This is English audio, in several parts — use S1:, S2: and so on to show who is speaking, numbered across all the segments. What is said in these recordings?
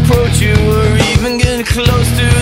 S1: approach you or even get close to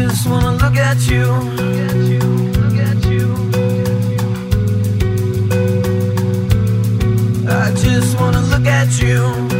S1: just wanna look at you. I just wanna look at you.